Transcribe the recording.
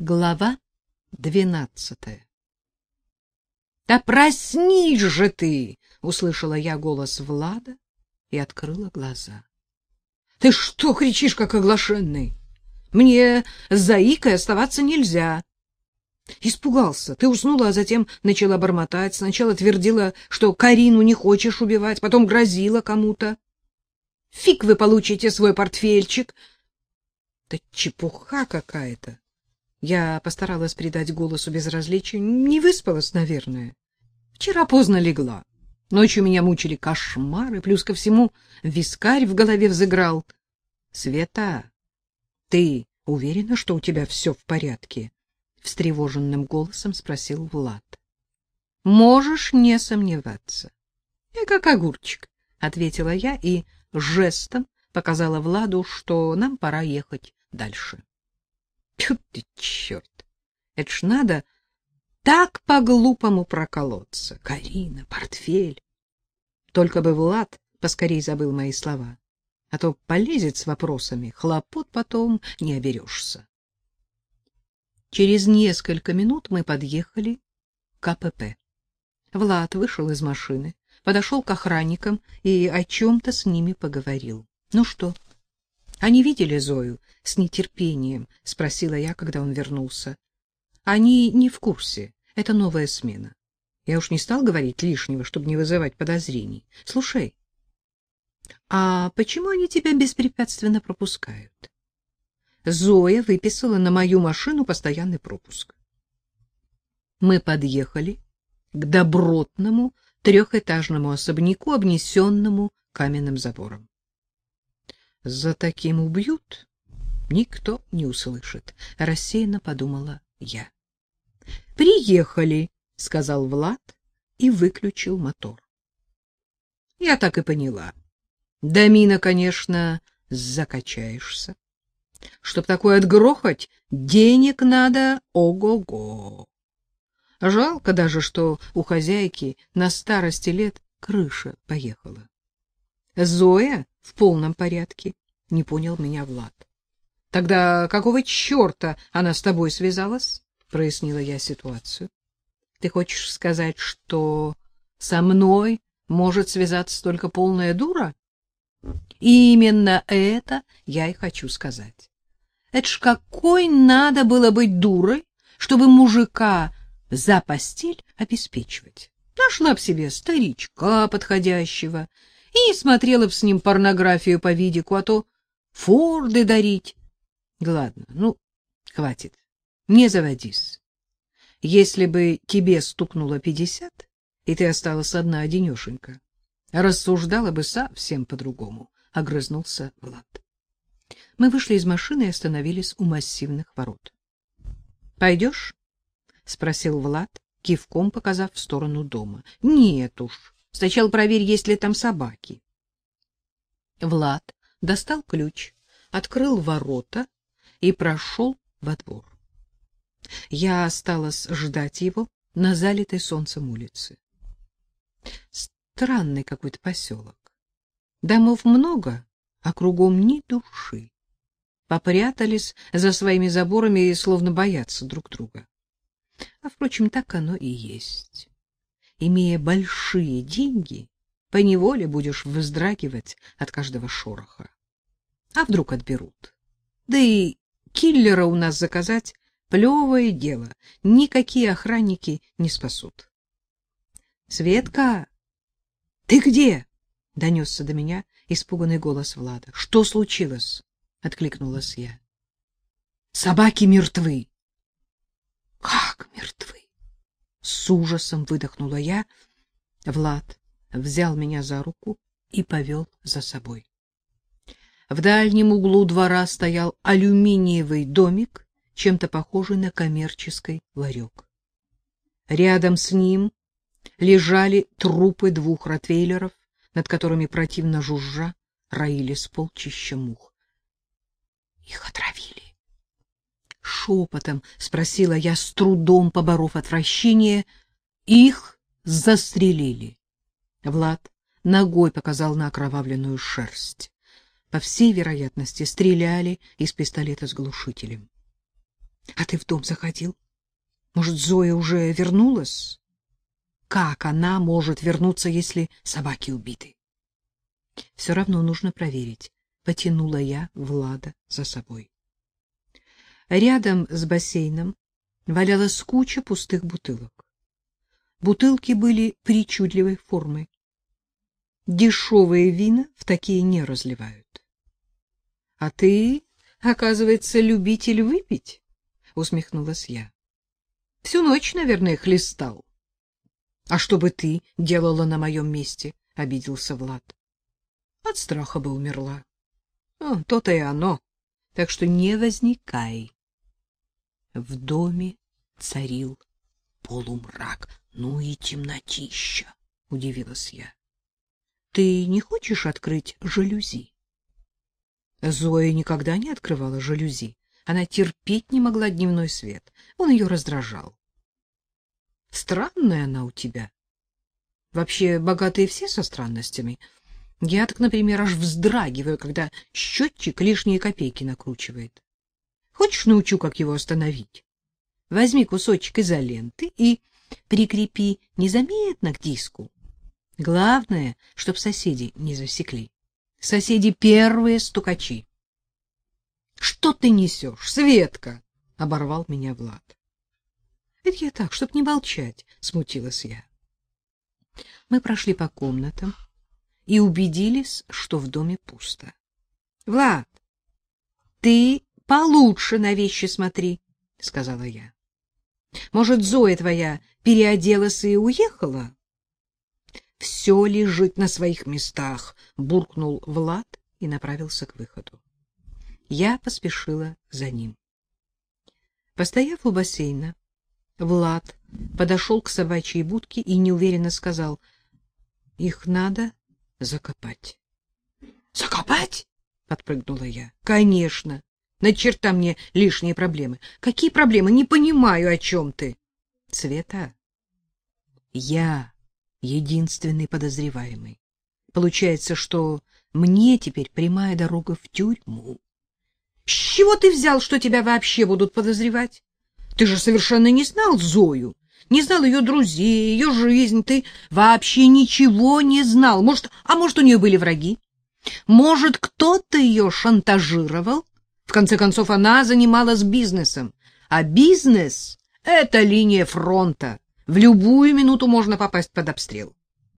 Глава двенадцатая. Да проснись же ты, услышала я голос Влада и открыла глаза. Ты что кричишь как оглашенный? Мне с заикой оставаться нельзя. Испугался. Ты уснула, а затем начала бормотать. Сначала твердила, что Карину не хочешь убивать, потом грозила кому-то. Фиг вы получите свой портфельчик. Да чепуха какая-то. Я постаралась придать голосу безразличие. Не выспалась, наверное. Вчера поздно легла. Ночью меня мучили кошмары, плюс ко всему вискарь в голове взыграл. Света, ты уверена, что у тебя все в порядке? встревоженным голосом спросил Влад. Можешь не сомневаться. Я как огурчик, ответила я и жестом показала Владу, что нам пора ехать дальше. Тьфу ты, черт! Это ж надо так по-глупому проколоться. Карина, портфель. Только бы Влад поскорей забыл мои слова, а то полезет с вопросами, хлопот потом не оберешься. Через несколько минут мы подъехали к КПП. Влад вышел из машины, подошел к охранникам и о чем-то с ними поговорил. — Ну что, они видели Зою с нетерпением, спросила я, когда он вернулся. Они не в курсе. Это новая смена. Я уж не стал говорить лишнего, чтобы не вызывать подозрений. Слушай, а почему они тебя беспрепятственно пропускают? Зоя выписала на мою машину постоянный пропуск. Мы подъехали к добротному трехэтажному особняку, обнесенному каменным забором. За таким убьют, никто не услышит, рассеянно подумала я. Приехали, сказал Влад и выключил мотор. Я так и поняла. Домина, конечно, закачаешься. Чтоб такое отгрохать, денег надо ого-го. Жалко даже, что у хозяйки на старости лет крыша поехала. Зоя в полном порядке, не понял меня Влад. Тогда какого черта она с тобой связалась? прояснила я ситуацию. Ты хочешь сказать, что со мной может связаться только полная дура? Именно это я и хочу сказать. Это ж какой надо было быть дурой, чтобы мужика за постель обеспечивать. Нашла б себе старичка подходящего, и смотрела б с ним порнографию по видику, а то форды дарить. Ладно, ну, хватит, не заводись. Если бы тебе стукнуло пятьдесят, и ты осталась одна одинешенька, рассуждала бы совсем по-другому, — огрызнулся Влад. Мы вышли из машины и остановились у массивных ворот. — Пойдешь? — спросил Влад, кивком показав в сторону дома. — Нет уж, Сначала проверь, есть ли там собаки. Влад достал ключ, открыл ворота и прошел во двор. Я осталась ждать его на залитой солнцем улице. Странный какой-то поселок. Домов много, а кругом ни души. Попрятались за своими заборами и словно боятся друг друга. А, впрочем, так оно и есть имея большие деньги, поневоле будешь вздрагивать от каждого шороха. А вдруг отберут? Да и киллера у нас заказать плевое дело, никакие охранники не спасут. Светка, ты где? донесся до меня испуганный голос Влада. Что случилось? откликнулась я. Собаки мертвы. Как мертвы? С ужасом выдохнула я. Влад взял меня за руку и повел за собой. В дальнем углу двора стоял алюминиевый домик, чем-то похожий на коммерческий ларек. Рядом с ним лежали трупы двух ротвейлеров, над которыми противно жужжа роились полчища мух. Их отравили шепотом спросила я, с трудом поборов отвращение. Их застрелили. Влад ногой показал на окровавленную шерсть. По всей вероятности, стреляли из пистолета с глушителем. А ты в дом заходил? Может, Зоя уже вернулась? Как она может вернуться, если собаки убиты? Все равно нужно проверить. Потянула я Влада за собой. Рядом с бассейном валялась куча пустых бутылок. Бутылки были причудливой формы. Дешевые вина в такие не разливают. — А ты, оказывается, любитель выпить? — усмехнулась я. — Всю ночь, наверное, хлестал. — А что бы ты делала на моем месте? — обиделся Влад. — От страха бы умерла. — То-то и оно. Так что не возникай. В доме царил полумрак. Ну и темнотища, — удивилась я. — Ты не хочешь открыть жалюзи? Зоя никогда не открывала жалюзи. Она терпеть не могла дневной свет. Он ее раздражал. Странная она у тебя. Вообще, богатые все со странностями. Я так, например, аж вздрагиваю, когда счетчик лишние копейки накручивает. Хочешь, научу, как его остановить? Возьми кусочек изоленты и прикрепи незаметно к диску. Главное, чтоб соседи не засекли. Соседи первые стукачи. — Что ты несешь, Светка? — оборвал меня Влад. — Это я так, чтоб не молчать, — смутилась я. Мы прошли по комнатам и убедились, что в доме пусто. — Влад, ты получше на вещи смотри, — сказала я. — Может, Зоя твоя переоделась и уехала? — Все лежит на своих местах, — буркнул Влад и направился к выходу. Я поспешила за ним. Постояв у бассейна, Влад подошел к собачьей будке и неуверенно сказал, — Их надо закопать. — Закопать? — подпрыгнула я. — Конечно. На черта мне лишние проблемы. Какие проблемы? Не понимаю, о чем ты. Цвета. Я единственный подозреваемый. Получается, что мне теперь прямая дорога в тюрьму. С чего ты взял, что тебя вообще будут подозревать? Ты же совершенно не знал Зою, не знал ее друзей, ее жизнь. Ты вообще ничего не знал. Может, а может, у нее были враги? Может, кто-то ее шантажировал? В конце концов, она занималась бизнесом. А бизнес — это линия фронта. В любую минуту можно попасть под обстрел.